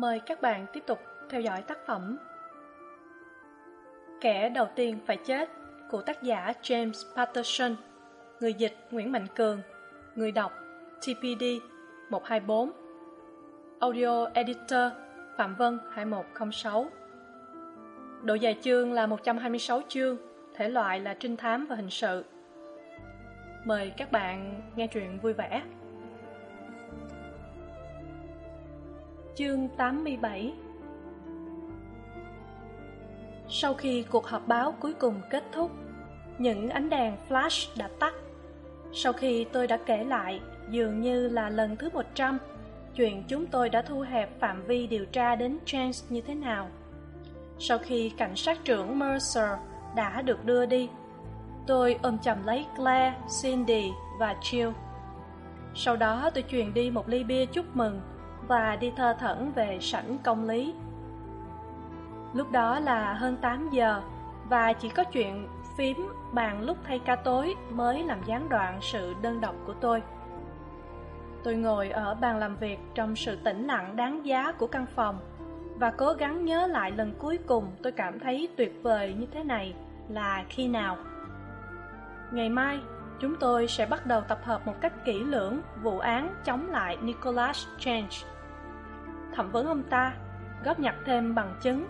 Mời các bạn tiếp tục theo dõi tác phẩm Kẻ đầu tiên phải chết của tác giả James Patterson, Người dịch Nguyễn Mạnh Cường, Người đọc TPD 124 Audio Editor Phạm Vân 2106 Độ dài chương là 126 chương, Thể loại là trinh thám và hình sự. Mời các bạn nghe truyện vui vẻ. Chương 87 Sau khi cuộc họp báo cuối cùng kết thúc, những ánh đèn flash đã tắt. Sau khi tôi đã kể lại, dường như là lần thứ 100, chuyện chúng tôi đã thu hẹp phạm vi điều tra đến Chance như thế nào. Sau khi cảnh sát trưởng Mercer đã được đưa đi, tôi ôm chầm lấy Claire, Cindy và Jill. Sau đó tôi truyền đi một ly bia chúc mừng và đi thơ thẩn về sảnh công lý. Lúc đó là hơn tám giờ và chỉ có chuyện phím bàn lúc thay ca tối mới làm gián đoạn sự đơn độc của tôi. Tôi ngồi ở bàn làm việc trong sự tĩnh lặng đáng giá của căn phòng và cố gắng nhớ lại lần cuối cùng tôi cảm thấy tuyệt vời như thế này là khi nào. Ngày mai, chúng tôi sẽ bắt đầu tập hợp một cách kỹ lưỡng vụ án chống lại Nicholas Change thẩm vấn ông ta, góp nhặt thêm bằng chứng,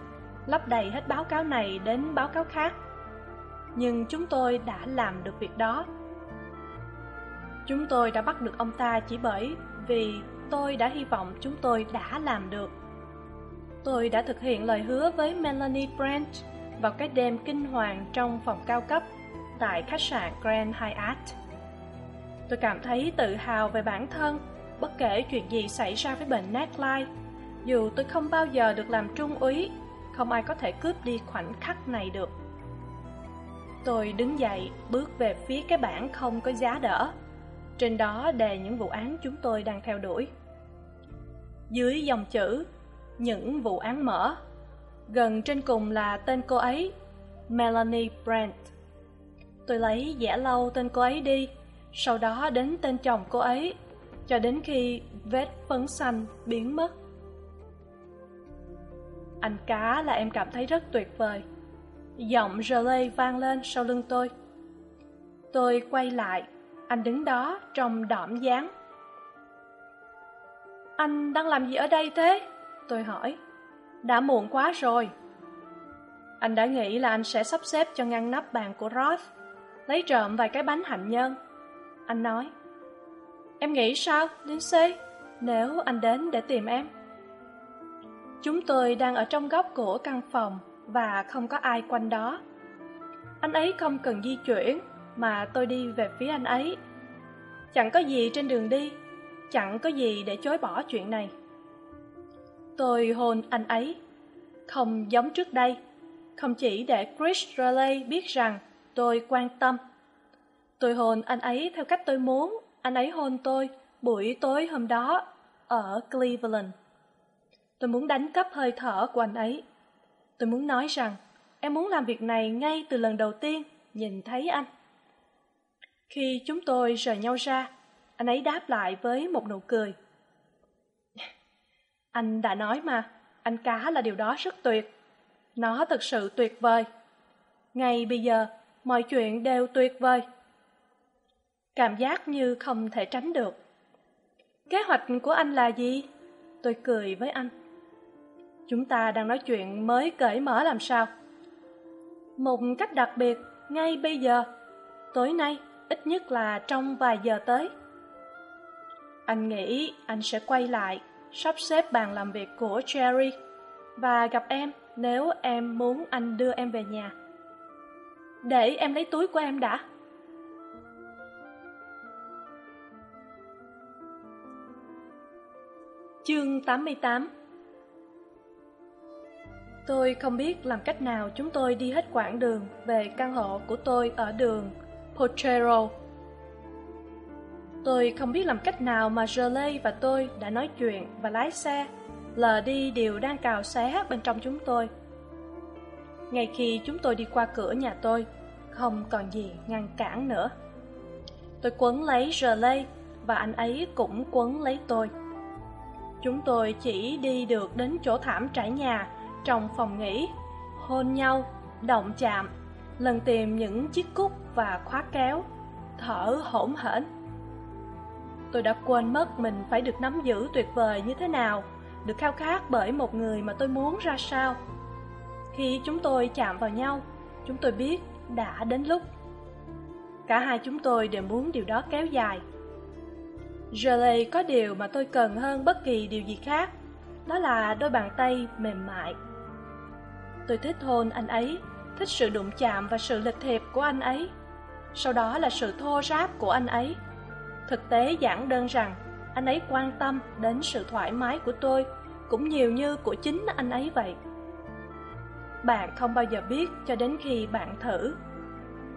lấp đầy hết báo cáo này đến báo cáo khác. Nhưng chúng tôi đã làm được việc đó. Chúng tôi đã bắt được ông ta chỉ bởi vì tôi đã hy vọng chúng tôi đã làm được. Tôi đã thực hiện lời hứa với melanie Branch vào cái đêm kinh hoàng trong phòng cao cấp tại khách sạn grand hyatt. Tôi cảm thấy tự hào về bản thân, bất kể chuyện gì xảy ra với bệnh nightlife dù tôi không bao giờ được làm trung úy, không ai có thể cướp đi khoảnh khắc này được. Tôi đứng dậy, bước về phía cái bảng không có giá đỡ. Trên đó đề những vụ án chúng tôi đang theo đuổi. Dưới dòng chữ, những vụ án mở gần trên cùng là tên cô ấy, melanie brent tôi lấy giả lâu tên cô ấy đi, sau đó đến tên chồng cô ấy, cho đến khi vết phấn xanh biến mất anh cá là em cảm thấy rất tuyệt vời. Giọng rờ lê vang lên sau lưng tôi. Tôi quay lại, anh đứng đó trong đỏm dáng. Anh đang làm gì ở đây thế? Tôi hỏi. Đã muộn quá rồi. Anh đã nghĩ là anh sẽ sắp xếp cho ngăn nắp bàn của roth lấy trộm vài cái bánh hạnh nhân. Anh nói. Em nghĩ sao, lindsay? Nếu anh đến để tìm em chúng tôi đang ở trong góc của căn phòng và không có ai quanh đó. Anh ấy không cần di chuyển, mà tôi đi về phía anh ấy. Chẳng có gì trên đường đi, chẳng có gì để chối bỏ chuyện này. Tôi hôn anh ấy. Không giống trước đây. Không chỉ để chris Raleigh biết rằng tôi quan tâm. Tôi hôn anh ấy theo cách tôi muốn. Anh ấy hôn tôi buổi tối hôm đó ở cleveland tôi muốn đánh cắp hơi thở của anh ấy. Tôi muốn nói rằng, em muốn làm việc này ngay từ lần đầu tiên, nhìn thấy anh. Khi chúng tôi rời nhau ra, anh ấy đáp lại với một nụ cười. Anh đã nói mà, anh cá là điều đó rất tuyệt. Nó thật sự tuyệt vời. Ngay bây giờ, mọi chuyện đều tuyệt vời. Cảm giác như không thể tránh được. Kế hoạch của anh là gì? Tôi cười với anh chúng ta đang nói chuyện mới cởi mở làm sao? Một cách đặc biệt, ngay bây giờ. Tối nay, ít nhất là trong vài giờ tới. Anh nghĩ anh sẽ quay lại, sắp xếp bàn làm việc của jerry. Và gặp em nếu em muốn anh đưa em về nhà. Để em lấy túi của em đã. Chương tám mươi tám tôi không biết làm cách nào chúng tôi đi hết quãng đường về căn hộ của tôi ở đường potrero tôi không biết làm cách nào mà Jolie và tôi đã nói chuyện và lái xe, lờ đi điều đang cào xé bên trong chúng tôi. Ngay khi chúng tôi đi qua cửa nhà tôi, không còn gì ngăn cản nữa. Tôi quấn lấy Jolie và anh ấy cũng quấn lấy tôi. Chúng tôi chỉ đi được đến chỗ thảm trải nhà trong phòng nghỉ, hôn nhau, động chạm, lần tìm những chiếc cúc và khóa kéo, thở hổn hển. Tôi đã quên mất mình phải được nắm giữ tuyệt vời như thế nào, được khao khát bởi một người mà tôi muốn ra sao. Khi chúng tôi chạm vào nhau, chúng tôi biết đã đến lúc. Cả hai chúng tôi đều muốn điều đó kéo dài. Jolie có điều mà tôi cần hơn bất kỳ điều gì khác, đó là đôi bàn tay mềm mại tôi thích hôn anh ấy, thích sự đụng chạm và sự lịch thiệp của anh ấy. Sau đó là sự thô ráp của anh ấy. Thực tế giản đơn rằng, anh ấy quan tâm đến sự thoải mái của tôi, cũng nhiều như của chính anh ấy vậy. Bạn không bao giờ biết cho đến khi bạn thử.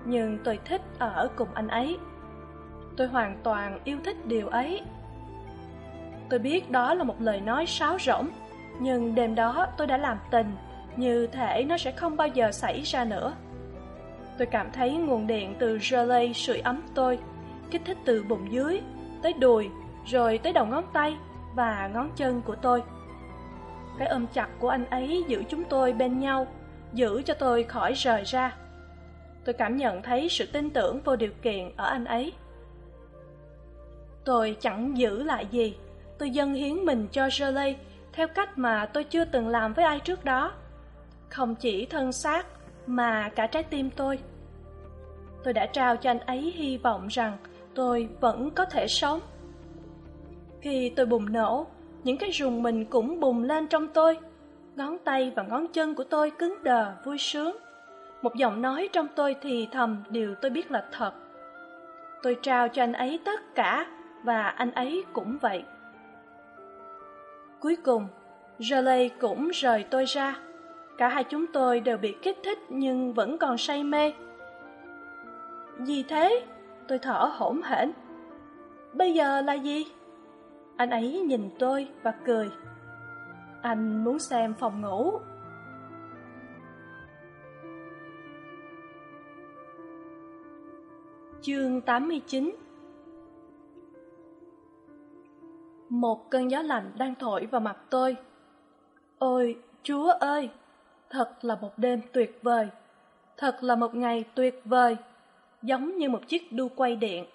Nhưng tôi thích ở cùng anh ấy. Tôi hoàn toàn yêu thích điều ấy. Tôi biết đó là một lời nói sáo rỗng, nhưng đêm đó tôi đã làm tình như thể nó sẽ không bao giờ xảy ra nữa. Tôi cảm thấy nguồn điện từ relay sưởi ấm tôi, kích thích từ bụng dưới, tới đùi, rồi tới đầu ngón tay và ngón chân của tôi. Cái ôm chặt của anh ấy giữ chúng tôi bên nhau, giữ cho tôi khỏi rời ra. Tôi cảm nhận thấy sự tin tưởng vô điều kiện ở anh ấy. Tôi chẳng giữ lại gì, tôi dâng hiến mình cho Shirley theo cách mà tôi chưa từng làm với ai trước đó không chỉ thân xác, mà cả trái tim tôi. Tôi đã trao cho anh ấy hy vọng rằng tôi vẫn có thể sống. Khi tôi bùng nổ, những cái rùng mình cũng bùng lên trong tôi. Ngón tay và ngón chân của tôi cứng đờ, vui sướng. Một giọng nói trong tôi thì thầm điều tôi biết là thật. Tôi trao cho anh ấy tất cả, và anh ấy cũng vậy. Cuối cùng Jolie cũng rời tôi ra cả hai chúng tôi đều bị kích thích nhưng vẫn còn say mê. Gì thế, tôi thở hổn hển. Bây giờ là gì? Anh ấy nhìn tôi và cười. Anh muốn xem phòng ngủ. Chương tám mươi chín. Một cơn gió lạnh đang thổi vào mặt tôi. Ôi, chúa ơi! Thật là một đêm tuyệt vời. Thật là một ngày tuyệt vời, giống như một chiếc đu quay điện.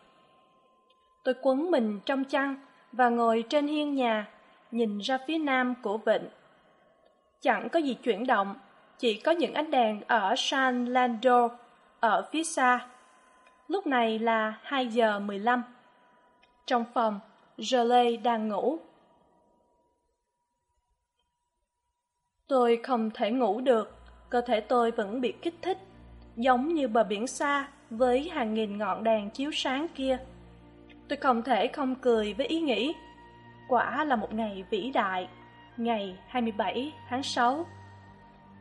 Tôi quấn mình trong chăn và ngồi trên hiên nhà, nhìn ra phía nam của vịnh. Chẳng có gì chuyển động, chỉ có những ánh đèn ở san lando ở phía xa. Lúc này là hai giờ mười lăm. Trong phòng Jolie đang ngủ. Tôi không thể ngủ được, cơ thể tôi vẫn bị kích thích, giống như bờ biển xa với hàng nghìn ngọn đèn chiếu sáng kia. Tôi không thể không cười với ý nghĩ, quả là một ngày vĩ đại, ngày 27 tháng 6.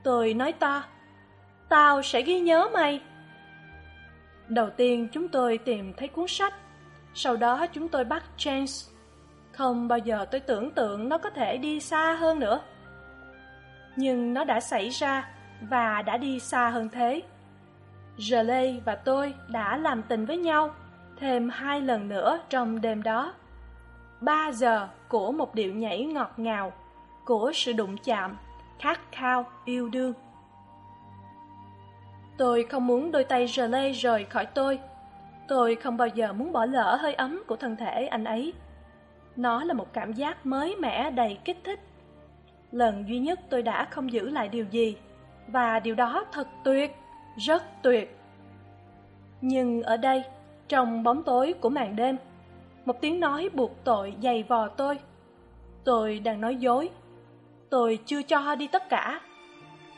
Tôi nói to, tao sẽ ghi nhớ mày. Đầu tiên chúng tôi tìm thấy cuốn sách sau đó chúng tôi bắt James. Không bao giờ tôi tưởng tượng nó có thể đi xa hơn nữa. Nhưng nó đã xảy ra và đã đi xa hơn thế. Jolie và tôi đã làm tình với nhau thêm hai lần nữa trong đêm đó. Ba giờ của một điệu nhảy ngọt ngào, của sự đụng chạm, khát khao, yêu đương. Tôi không muốn đôi tay Jolie rời khỏi tôi tôi không bao giờ muốn bỏ lỡ hơi ấm của thân thể anh ấy nó là một cảm giác mới mẻ đầy kích thích lần duy nhất tôi đã không giữ lại điều gì. Và điều đó thật tuyệt, rất tuyệt. Nhưng ở đây, trong bóng tối của màn đêm, một tiếng nói buộc tội dày vò tôi. Tôi đang nói dối. Tôi chưa cho đi tất cả.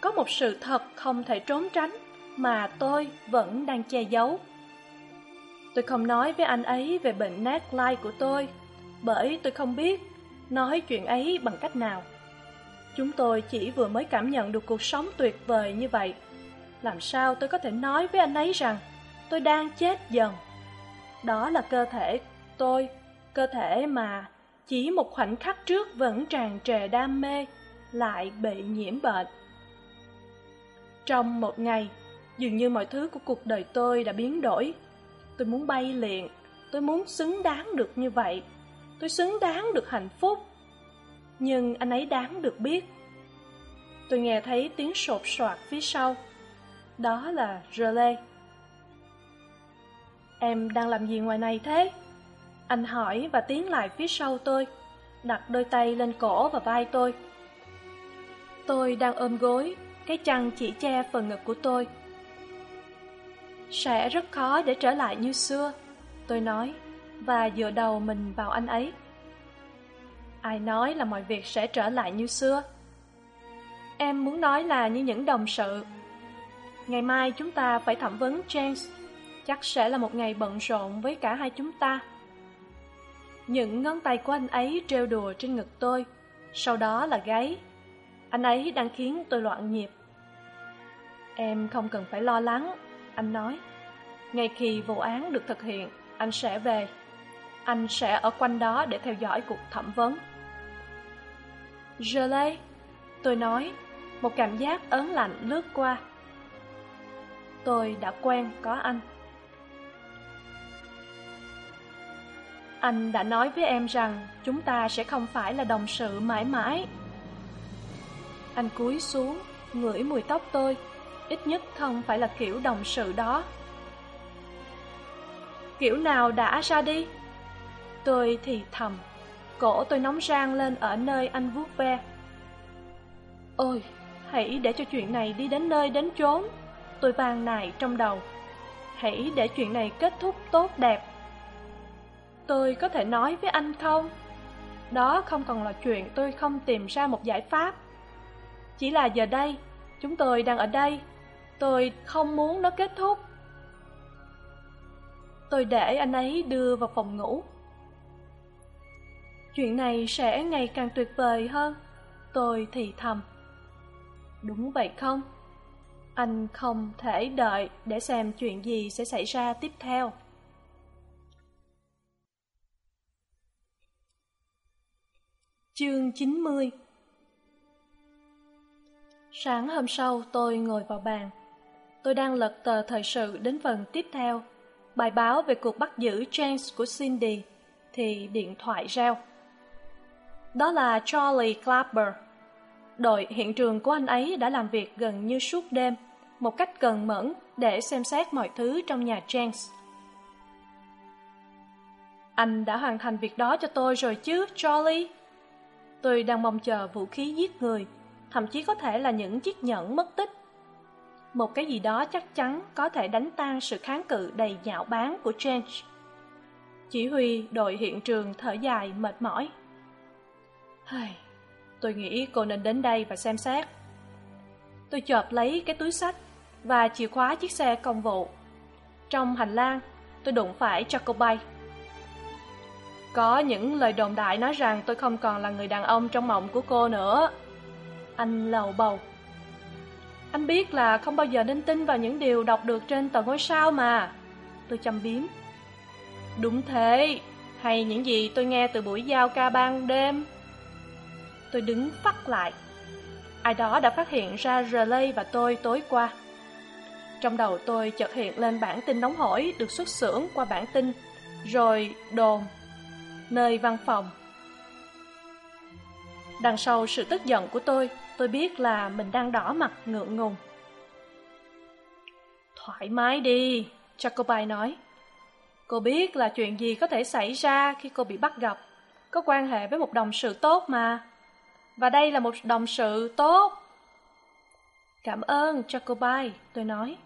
Có một sự thật không thể trốn tránh mà tôi vẫn đang che giấu. Tôi không nói với anh ấy về bệnh nát lai của tôi, bởi tôi không biết nói chuyện ấy bằng cách nào chúng tôi chỉ vừa mới cảm nhận được cuộc sống tuyệt vời như vậy. Làm sao tôi có thể nói với anh ấy rằng tôi đang chết dần? Đó là cơ thể tôi, cơ thể mà chỉ một khoảnh khắc trước vẫn tràn trề đam mê, lại bị nhiễm bệnh. Trong một ngày, dường như mọi thứ của cuộc đời tôi đã biến đổi. Tôi muốn bay liền tôi muốn xứng đáng được như vậy. Tôi xứng đáng được hạnh phúc nhưng anh ấy đáng được biết. Tôi nghe thấy tiếng sột soạt phía sau. Đó là rơ em đang làm gì ngoài này thế? Anh hỏi và tiến lại phía sau tôi, đặt đôi tay lên cổ và vai tôi. Tôi đang ôm gối, cái chăn chỉ che phần ngực của tôi. Sẽ rất khó để trở lại như xưa, tôi nói, và dựa đầu mình vào anh ấy ai nói là mọi việc sẽ trở lại như xưa? Em muốn nói là như những đồng sự. Ngày mai chúng ta phải thẩm vấn james. Chắc sẽ là một ngày bận rộn với cả hai chúng ta. Những ngón tay của anh ấy trêu đùa trên ngực tôi. Sau đó là gáy. Anh ấy đang khiến tôi loạn nhịp. Em không cần phải lo lắng, anh nói. Ngay khi vụ án được thực hiện, anh sẽ về. Anh sẽ ở quanh đó để theo dõi cuộc thẩm vấn. Jolie, tôi nói, một cảm giác ớn lạnh lướt qua. Tôi đã quen có anh. Anh đã nói với em rằng chúng ta sẽ không phải là đồng sự mãi mãi. Anh cúi xuống, ngửi mùi tóc tôi, ít nhất không phải là kiểu đồng sự đó. Kiểu nào đã ra đi? Tôi thì thầm cổ tôi nóng rang lên ở nơi anh vuốt ve. Ôi, hãy để cho chuyện này đi đến nơi đến chốn, tôi vang nài trong đầu. Hãy để chuyện này kết thúc tốt đẹp. Tôi có thể nói với anh không? Đó không còn là chuyện tôi không tìm ra một giải pháp. Chỉ là giờ đây, chúng tôi đang ở đây, tôi không muốn nó kết thúc. Tôi để anh ấy đưa vào phòng ngủ chuyện này sẽ ngày càng tuyệt vời hơn. Tôi thì thầm. Đúng vậy không? Anh không thể đợi để xem chuyện gì sẽ xảy ra tiếp theo. Chương chín mươi. Sáng hôm sau tôi ngồi vào bàn. Tôi đang lật tờ thời sự đến phần tiếp theo. Bài báo về cuộc bắt giữ james của cindy thì điện thoại reo đó là charlie clapper. Đội hiện trường của anh ấy đã làm việc gần như suốt đêm, một cách cần mẫn để xem xét mọi thứ trong nhà james. Anh đã hoàn thành việc đó cho tôi rồi chứ, charlie? Tôi đang mong chờ vũ khí giết người, thậm chí có thể là những chiếc nhẫn mất tích. Một cái gì đó chắc chắn có thể đánh tan sự kháng cự đầy nhạo báng của james. Chỉ huy đội hiện trường thở dài mệt mỏi tôi nghĩ cô nên đến đây và xem xét. Tôi chợp lấy cái túi sách và chìa khóa chiếc xe công vụ. Trong hành lang, tôi đụng phải jacobay có những lời đồn đại nói rằng tôi không còn là người đàn ông trong mộng của cô nữa. Anh lầu bầu. Anh biết là không bao giờ nên tin vào những điều đọc được trên tờ ngôi sao mà. Tôi châm biếm. Đúng thế, hay những gì tôi nghe từ buổi giao ca ban đêm tôi đứng phắt lại. Ai đó đã phát hiện ra relay và tôi tối qua. Trong đầu tôi chợt hiện lên bản tin nóng hổi được xuất xưởng qua bản tin rồi đồn, nơi văn phòng. Đằng sau sự tức giận của tôi tôi biết là mình đang đỏ mặt, ngượng ngùng. Thoải mái đi jacobi nói. Cô biết là chuyện gì có thể xảy ra khi cô bị bắt gặp. Có quan hệ với một đồng sự tốt mà và đây là một đồng sự tốt. Cảm ơn, jacobi, tôi nói.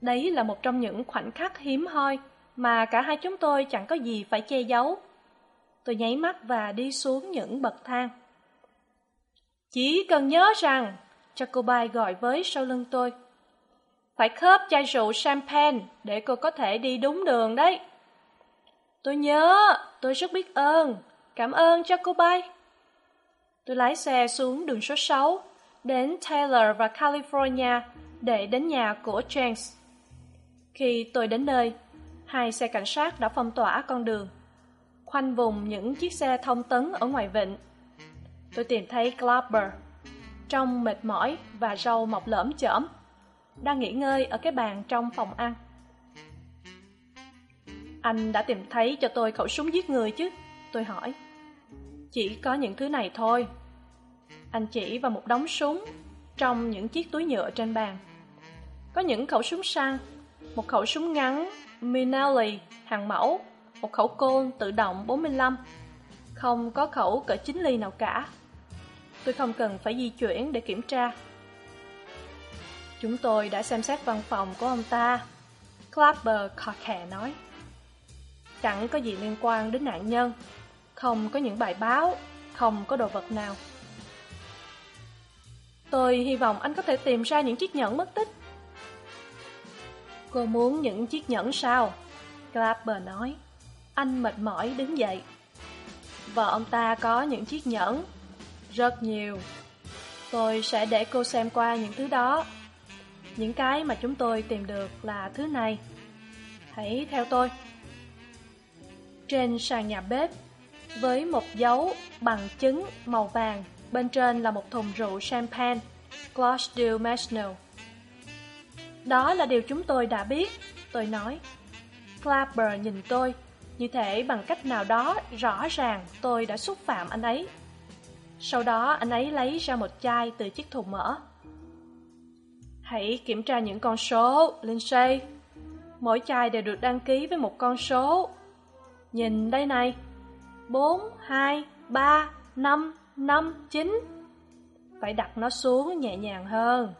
Đấy là một trong những khoảnh khắc hiếm hoi mà cả hai chúng tôi chẳng có gì phải che giấu. Tôi nháy mắt và đi xuống những bậc thang. Chỉ cần nhớ rằng, jacobi gọi với sau lưng tôi, phải khớp chai rượu champagne để cô có thể đi đúng đường đấy. Tôi nhớ, tôi rất biết ơn. Cảm ơn, jacobi tôi lái xe xuống đường số sáu, đến taylor và california để đến nhà của james. Khi tôi đến nơi, hai xe cảnh sát đã phong tỏa con đường, khoanh vùng những chiếc xe thông tấn ở ngoài vịnh. Tôi tìm thấy Clapper trông mệt mỏi và râu mọc lởm chởm, đang nghỉ ngơi ở cái bàn trong phòng ăn. Anh đã tìm thấy cho tôi khẩu súng giết người chứ? Tôi hỏi. Chỉ có những thứ này thôi anh chỉ vào một đống súng trong những chiếc túi nhựa trên bàn. Có những khẩu súng săn, một khẩu súng ngắn, minelli, hàng mẫu, một khẩu côn tự động 45 không có khẩu cỡ 9 ly nào cả. Tôi không cần phải di chuyển để kiểm tra. Chúng tôi đã xem xét văn phòng của ông ta clapper khò khè nói. Chẳng có gì liên quan đến nạn nhân. Không có những bài báo, không có đồ vật nào tôi hy vọng anh có thể tìm ra những chiếc nhẫn mất tích. Cô muốn những chiếc nhẫn sao? Clapper nói. Anh mệt mỏi đứng dậy. Vợ ông ta có những chiếc nhẫn. Rất nhiều. Tôi sẽ để cô xem qua những thứ đó. Những cái mà chúng tôi tìm được là thứ này. Hãy theo tôi. Trên sàn nhà bếp, với một dấu bằng chứng màu vàng bên trên là một thùng rượu champagne Gloucester National đó là điều chúng tôi đã biết, tôi nói. Clapper nhìn tôi, như thể bằng cách nào đó rõ ràng tôi đã xúc phạm anh ấy. Sau đó anh ấy lấy ra một chai từ chiếc thùng mỡ hãy kiểm tra những con số lindsay mỗi chai đều được đăng ký với một con số. Nhìn đây này. Bốn, hai, ba, năm năm chín. Phải đặt nó xuống nhẹ nhàng hơn.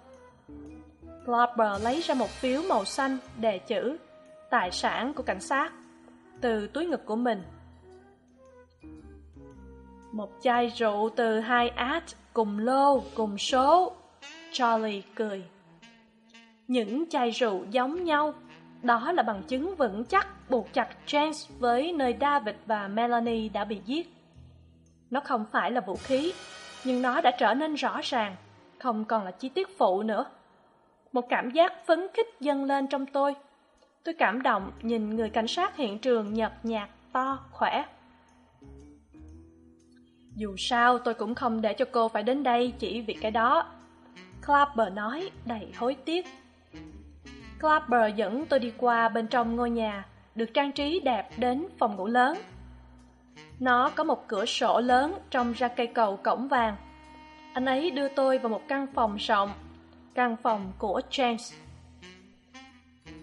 Clopper lấy ra một phiếu màu xanh đề chữ tài sản của cảnh sát từ túi ngực của mình. Một chai rượu từ hai át cùng lô, cùng số, charlie cười. Những chai rượu giống nhau, đó là bằng chứng vững chắc buộc chặt james với nơi david và melanie đã bị giết nó không phải là vũ khí, nhưng nó đã trở nên rõ ràng, không còn là chi tiết phụ nữa. Một cảm giác phấn khích dâng lên trong tôi. Tôi cảm động nhìn người cảnh sát hiện trường nhợt nhạt, to, khỏe. Dù sao, tôi cũng không để cho cô phải đến đây chỉ vì cái đó. Clapper nói đầy hối tiếc. Clapper dẫn tôi đi qua bên trong ngôi nhà, được trang trí đẹp đến phòng ngủ lớn nó có một cửa sổ lớn trong ra cây cầu cổng vàng. Anh ấy đưa tôi vào một căn phòng rộng, căn phòng của james.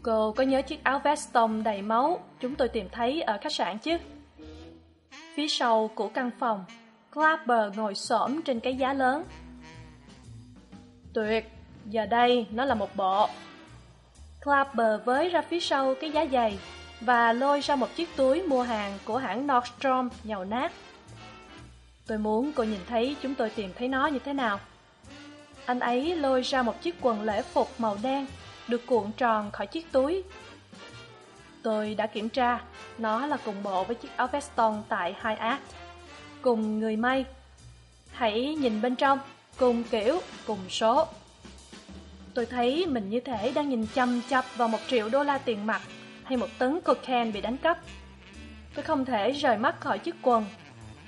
Cô có nhớ chiếc áo vest tông đầy máu chúng tôi tìm thấy ở khách sạn chứ? Phía sau của căn phòng, clapper ngồi xổm trên cái giá lớn. Tuyệt, giờ đây nó là một bộ. Clapper với ra phía sau cái giá dày và lôi ra một chiếc túi mua hàng của hãng nordstrom nhàu nát. Tôi muốn cô nhìn thấy chúng tôi tìm thấy nó như thế nào. Anh ấy lôi ra một chiếc quần lễ phục màu đen được cuộn tròn khỏi chiếc túi. Tôi đã kiểm tra nó là cùng bộ với chiếc áo veston tại High Art, cùng người may hãy nhìn bên trong cùng kiểu cùng số. Tôi thấy mình như thể đang nhìn chăm chập vào một triệu đô la tiền mặt hay một tấn cocaine bị đánh cắp. Tôi không thể rời mắt khỏi chiếc quần.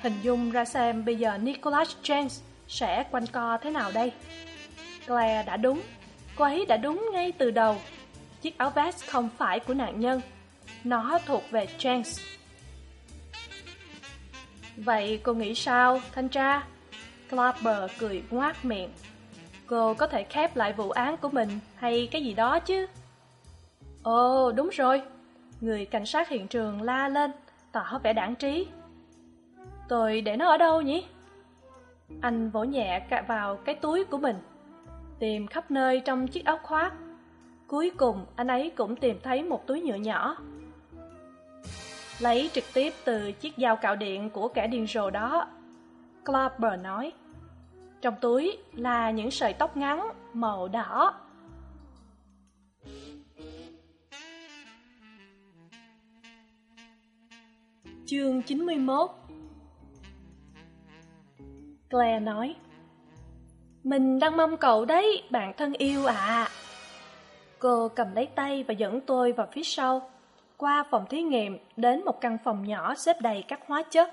Hình dung ra xem bây giờ nicholas james sẽ quanh co thế nào đây. Claire đã đúng. Cô ấy đã đúng ngay từ đầu. Chiếc áo vest không phải của nạn nhân. Nó thuộc về james. Vậy cô nghĩ sao, thanh tra? Clapper cười ngoác miệng. Cô có thể khép lại vụ án của mình hay cái gì đó chứ? Ồ, đúng rồi. Người cảnh sát hiện trường la lên, tỏ vẻ đảng trí. Tôi để nó ở đâu nhỉ? Anh vỗ nhẹ cạ vào cái túi của mình, tìm khắp nơi trong chiếc áo khoác. Cuối cùng, anh ấy cũng tìm thấy một túi nhựa nhỏ. Lấy trực tiếp từ chiếc dao cạo điện của kẻ điên rồ đó, clapper nói. Trong túi là những sợi tóc ngắn màu đỏ. Chương chín mươi mốt. Claire nói, mình đang mong cậu đấy, bạn thân yêu ạ. À. cô cầm lấy tay và dẫn tôi vào phía sau, qua phòng thí nghiệm đến một căn phòng nhỏ xếp đầy các hóa chất.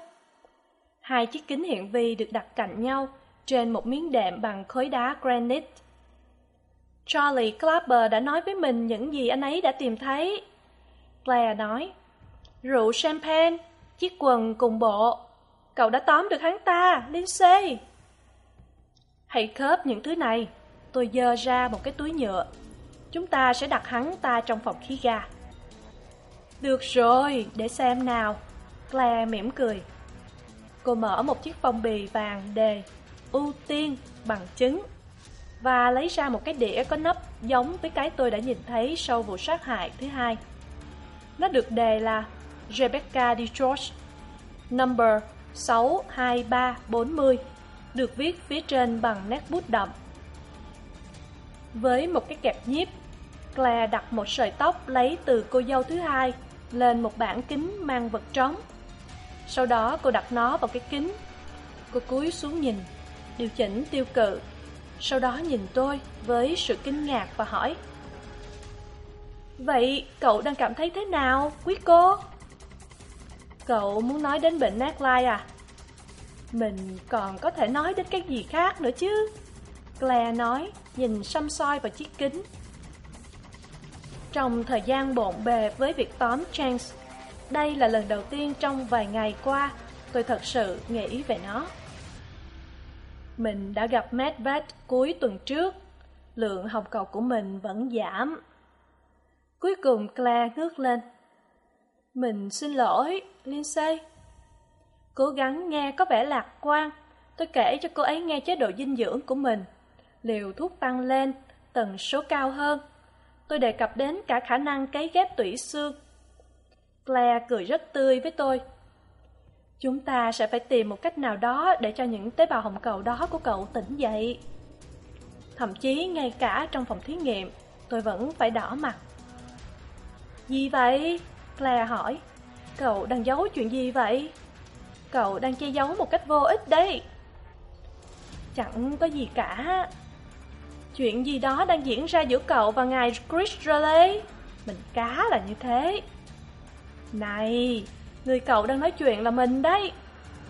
Hai chiếc kính hiển vi được đặt cạnh nhau trên một miếng đệm bằng khối đá granite. Charlie clapper đã nói với mình những gì anh ấy đã tìm thấy. Claire nói, rượu champagne chiếc quần cùng bộ cậu đã tóm được hắn ta, Lindsay. Hãy khớp những thứ này. Tôi dơ ra một cái túi nhựa. Chúng ta sẽ đặt hắn ta trong phòng khí ga. Được rồi, để xem nào. Claire mỉm cười. Cô mở một chiếc phong bì vàng đề ưu tiên bằng chứng và lấy ra một cái đĩa có nắp giống với cái tôi đã nhìn thấy sau vụ sát hại thứ hai. Nó được đề là Rebecca DeGeorge, number 62340, được viết phía trên bằng nét bút đậm. Với một cái kẹp nhíp, Claire đặt một sợi tóc lấy từ cô dâu thứ hai lên một bảng kính mang vật trống. Sau đó cô đặt nó vào cái kính. Cô cúi xuống nhìn, điều chỉnh tiêu cự. Sau đó nhìn tôi với sự kinh ngạc và hỏi. Vậy cậu đang cảm thấy thế nào, quý cô? Cậu muốn nói đến bệnh nát lai à? Mình còn có thể nói đến cái gì khác nữa chứ? Claire nói, nhìn xăm soi vào chiếc kính. Trong thời gian bộn bề với việc tóm Chance, đây là lần đầu tiên trong vài ngày qua tôi thật sự nghĩ về nó. Mình đã gặp Medved cuối tuần trước, lượng hồng cầu của mình vẫn giảm. Cuối cùng Claire ngước lên. Mình xin lỗi, Lindsay. Cố gắng nghe có vẻ lạc quan, tôi kể cho cô ấy nghe chế độ dinh dưỡng của mình. Liều thuốc tăng lên, tần số cao hơn. Tôi đề cập đến cả khả năng cấy ghép tủy xương. Claire cười rất tươi với tôi. Chúng ta sẽ phải tìm một cách nào đó để cho những tế bào hồng cầu đó của cậu tỉnh dậy. Thậm chí ngay cả trong phòng thí nghiệm, tôi vẫn phải đỏ mặt. Gì vậy? Claire hỏi. Cậu đang giấu chuyện gì vậy? Cậu đang che giấu một cách vô ích đấy. Chẳng có gì cả. Chuyện gì đó đang diễn ra giữa cậu và ngài Chris Raleigh. Mình cá là như thế. Này, người cậu đang nói chuyện là mình đấy.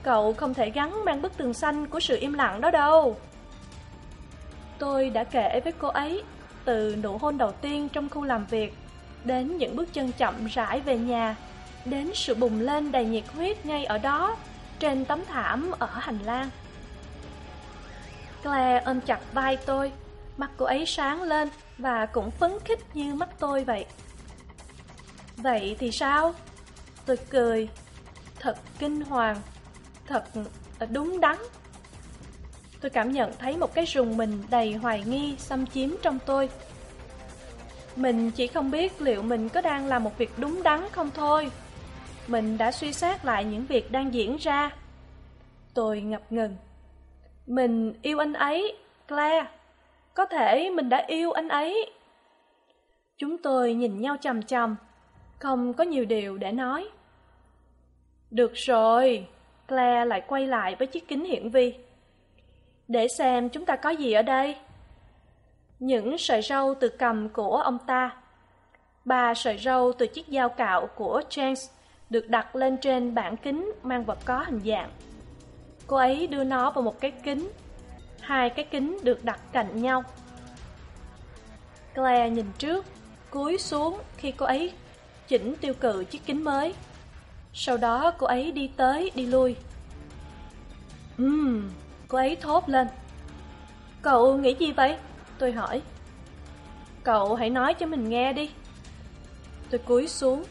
Cậu không thể gắn mang bức tường xanh của sự im lặng đó đâu. Tôi đã kể với cô ấy từ nụ hôn đầu tiên trong khu làm việc đến những bước chân chậm rãi về nhà, đến sự bùng lên đầy nhiệt huyết ngay ở đó, trên tấm thảm ở hành lang. Claire ôm chặt vai tôi, mắt cô ấy sáng lên và cũng phấn khích như mắt tôi vậy. Vậy thì sao? Tôi cười, thật kinh hoàng, thật ờ, đúng đắn. Tôi cảm nhận thấy một cái rùng mình đầy hoài nghi xâm chiếm trong tôi. Mình chỉ không biết liệu mình có đang làm một việc đúng đắn không thôi. Mình đã suy xét lại những việc đang diễn ra. Tôi ngập ngừng. Mình yêu anh ấy, Claire. Có thể mình đã yêu anh ấy. Chúng tôi nhìn nhau chầm chầm, không có nhiều điều để nói. Được rồi, Claire lại quay lại với chiếc kính hiển vi. Để xem chúng ta có gì ở đây những sợi râu từ cầm của ông ta. Ba sợi râu từ chiếc dao cạo của James được đặt lên trên bảng kính mang vật có hình dạng. Cô ấy đưa nó vào một cái kính. Hai cái kính được đặt cạnh nhau. Claire nhìn trước, cúi xuống khi cô ấy chỉnh tiêu cự chiếc kính mới. Sau đó cô ấy đi tới, đi lui. Ừm, cô ấy thốt lên. Cậu nghĩ gì vậy? Tôi hỏi Cậu hãy nói cho mình nghe đi Tôi cúi xuống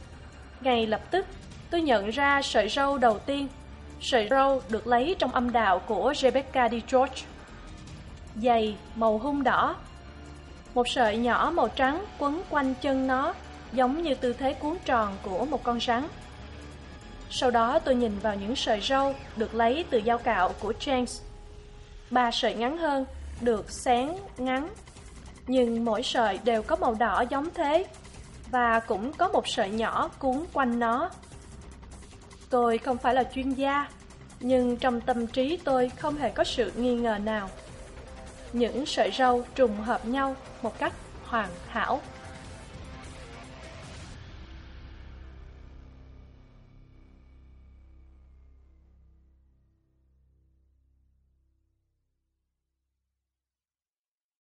Ngay lập tức tôi nhận ra sợi râu đầu tiên. Sợi râu được lấy trong âm đạo của Rebecca DeGeorge Dày, màu hung đỏ. Một sợi nhỏ màu trắng quấn quanh chân nó, Giống như tư thế cuốn tròn của một con rắn. Sau đó tôi nhìn vào những sợi râu được lấy từ dao cạo của James. Ba sợi ngắn hơn, được xén ngắn. Nhưng mỗi sợi đều có màu đỏ giống thế, và cũng có một sợi nhỏ cuốn quanh nó tôi không phải là chuyên gia, nhưng trong tâm trí tôi không hề có sự nghi ngờ nào. Những sợi râu trùng hợp nhau một cách hoàn hảo.